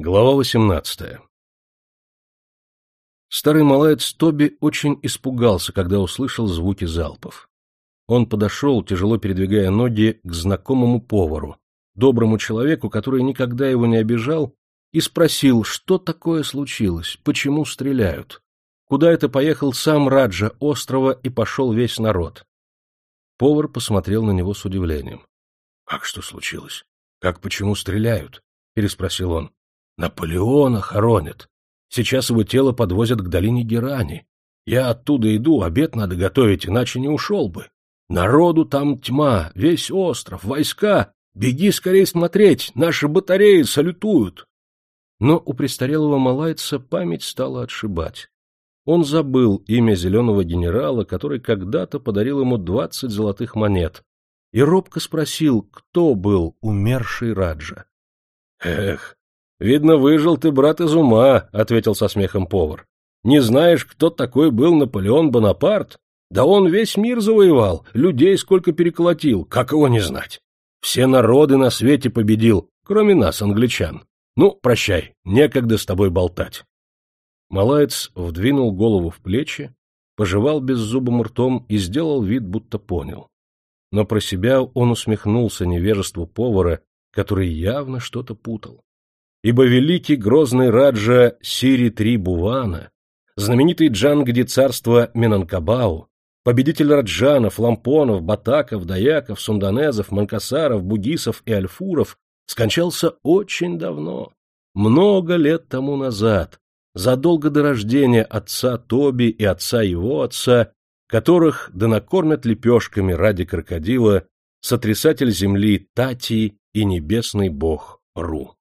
Глава 18 Старый малаец Тоби очень испугался, когда услышал звуки залпов. Он подошел, тяжело передвигая ноги, к знакомому повару, доброму человеку, который никогда его не обижал, и спросил, что такое случилось, почему стреляют, куда это поехал сам Раджа острова и пошел весь народ. Повар посмотрел на него с удивлением. — Как что случилось? Как почему стреляют? — переспросил он. Наполеона хоронят. Сейчас его тело подвозят к долине Герани. Я оттуда иду, обед надо готовить, иначе не ушел бы. Народу там тьма, весь остров, войска. Беги скорее смотреть, наши батареи салютуют. Но у престарелого малайца память стала отшибать. Он забыл имя зеленого генерала, который когда-то подарил ему двадцать золотых монет, и робко спросил, кто был умерший Раджа. — Эх, — Видно, выжил ты, брат, из ума, — ответил со смехом повар. — Не знаешь, кто такой был Наполеон Бонапарт? Да он весь мир завоевал, людей сколько переколотил, как его не знать? Все народы на свете победил, кроме нас, англичан. Ну, прощай, некогда с тобой болтать. Малаец вдвинул голову в плечи, пожевал беззубым ртом и сделал вид, будто понял. Но про себя он усмехнулся невежеству повара, который явно что-то путал ибо великий грозный Раджа Сири-3 Бувана, знаменитый Джангди царства Менанкабау, победитель Раджанов, Лампонов, Батаков, Даяков, Сунданезов, Манкасаров, Бугисов и Альфуров скончался очень давно, много лет тому назад, задолго до рождения отца Тоби и отца его отца, которых да накормят лепешками ради крокодила сотрясатель земли Тати и небесный бог Ру.